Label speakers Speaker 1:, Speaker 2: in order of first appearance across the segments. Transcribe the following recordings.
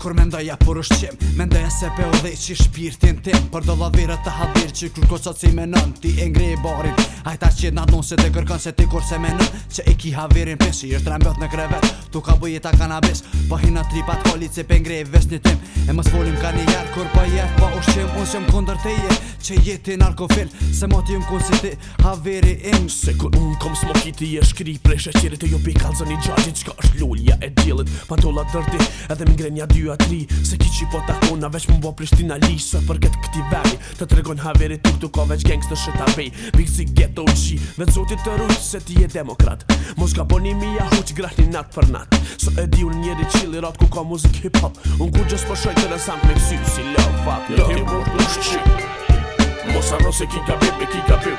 Speaker 1: kur mendoja por është Mendoj Mendoja se pe odhe që shpirtin tim Për do ladhira të hadir që kur kërko qatë si me nën Ti e ngre i barin Ajta që në adnon se të kërkan se ti kur se me nën Që i ki havirin pin si është rambet në krevet Tu ka bëj i ta kanabis Po hina tripat kolit se pe ngre i ves një tim E më s'folim ka një jarë kur po jef Pa po është qim unë që më kondër të je Që jeti narkofil Se moti më kun si ti haviri im Se kur unë kom smoki ti e
Speaker 2: shkri Prej shëqirit e ju jo pi kalzën i gjagjit Qka e djelit Pa dola dërti edhe mi ngrenja dy a tri Se ki qi po takona veç mu bo Prishtina li Sër për këtë këti Të tregon haverit tuk tuk o veç gengs në shëta bej Big si ghetto i qi Vend zotit të rujt se ti je demokrat Mos ka boni mi a huq grahni nat për nat So e di un njeri qili rat ku ka muzik hip hop Un ku gjës po shoj të resant me ksy si love fuck Jo ti du shqim
Speaker 3: Mos arro se ki ka bim me ki ka bim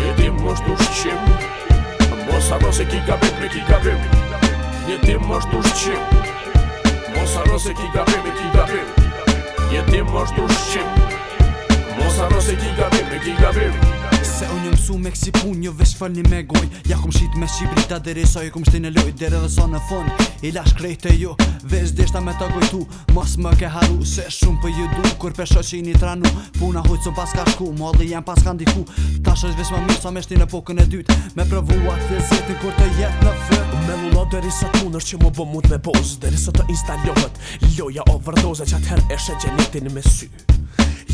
Speaker 3: Je ti mosh du shqim Mos a nos e ka bim me ki ka bim Je ti mosh du shqim Mos arro se ki gabim e ki gabim Jetim është ushqim Mos arro
Speaker 1: se ki gabim e ki gabim Se unë jë mësu me kësi pun, jo vesh falni me goj Ja kum shqit me Shqibrita, dere sa ju kum shtin e loj Dere dhe sa në fond, i lash krejt e jo Vesh deshta me të gojtu, Mos më ke haru Se shumë për ju du, kur për shoqe i një tranu Puna hojtë së pas ka shku, modli jem pas ka ndiku Ta shoqë vesh më mirë, sa me shtin e pokën e dyt Me provua të kur të jetë në deri sa tu që më bë mund me bozë Deri sa të instalohet
Speaker 2: loja o vërdoze që her e shë gjenitin me sy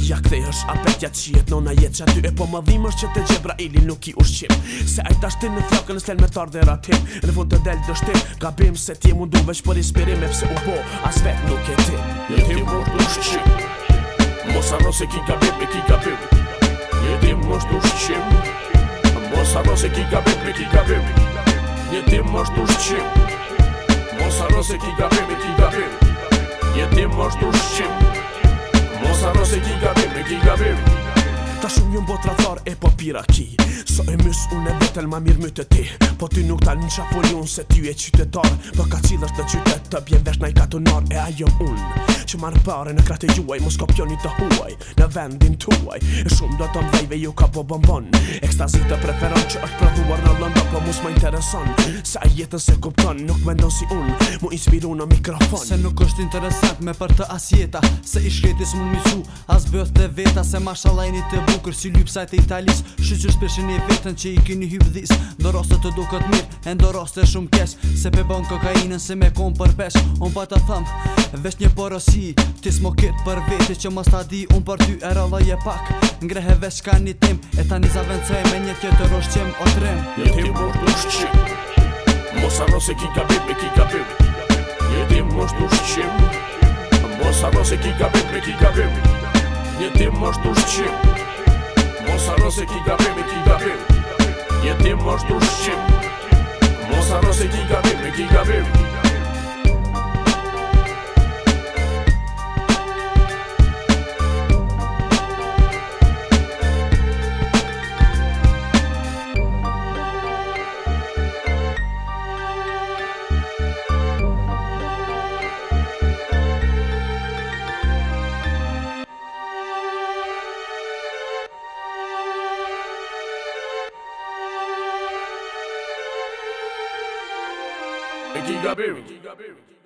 Speaker 2: Ja këthej është apetja që jetë nona jetë që aty E po më dhim është që të gjebra ili nuk i ushqim Se ajt ti në flakën në stel me tarë dhe ratim Në fund të del dështim gabim se ti mundu veç për ispirim E pse u bo as vet nuk e ti Në ti më ushqim Mos arro se ki ka e ki ka bim
Speaker 3: Në ti ushqim Mos arro se ki ka e ki ka Je ti mos të ushqim Mos arro se ki gabim e ki gabim Je ti mos të ushqim Mos arro e ki gabim, e ki gabim.
Speaker 2: Ta shumë jën botra thar e po pira ki So e mys unë e botel ma mirë mytë ti Po ty nuk në një qapullion se ty e qytetar Po ka cilë të qytet të bjen vesh na i katunar E ajo unë që marë pare në krate juaj Mos ka pjoni të huaj në vendin tuaj E shumë do të mdejve ju ka po bombon Ekstazi të preferon që është prodhuar në lëndo Po mos më
Speaker 1: intereson a jetën se kupton nuk me ndon si unë Mu inspiru në mikrofon Se nuk është interesant me për të as jeta Se i shkretis mund misu as bëth të veta Se mashallajni të bukur si lypsajt e italis Shqyqyr shpeshin e vetën që i kini hyp dhis Ndo të duket mirë, e ndo rostet shumë kesh Se pe bon kokainën se me kom pesh Unë pa të thamë, vesh një porosi Ti smo ketë për veti që më sta di Unë për ty e rëllë je pak Ngrehe vesh ka një tim E ta një zavencoj me një tjetër o shqem o të rem Një tim mos të shqim Mos arro se ki ka me ki kapim Një tim mos të
Speaker 3: shqim Mos arro se ki ka me ki kapim Një tim mos të ose ki gabim e ki gabim jetim mos të shkëp. mos atë se ki gabim e ki gabim Giga Baby. É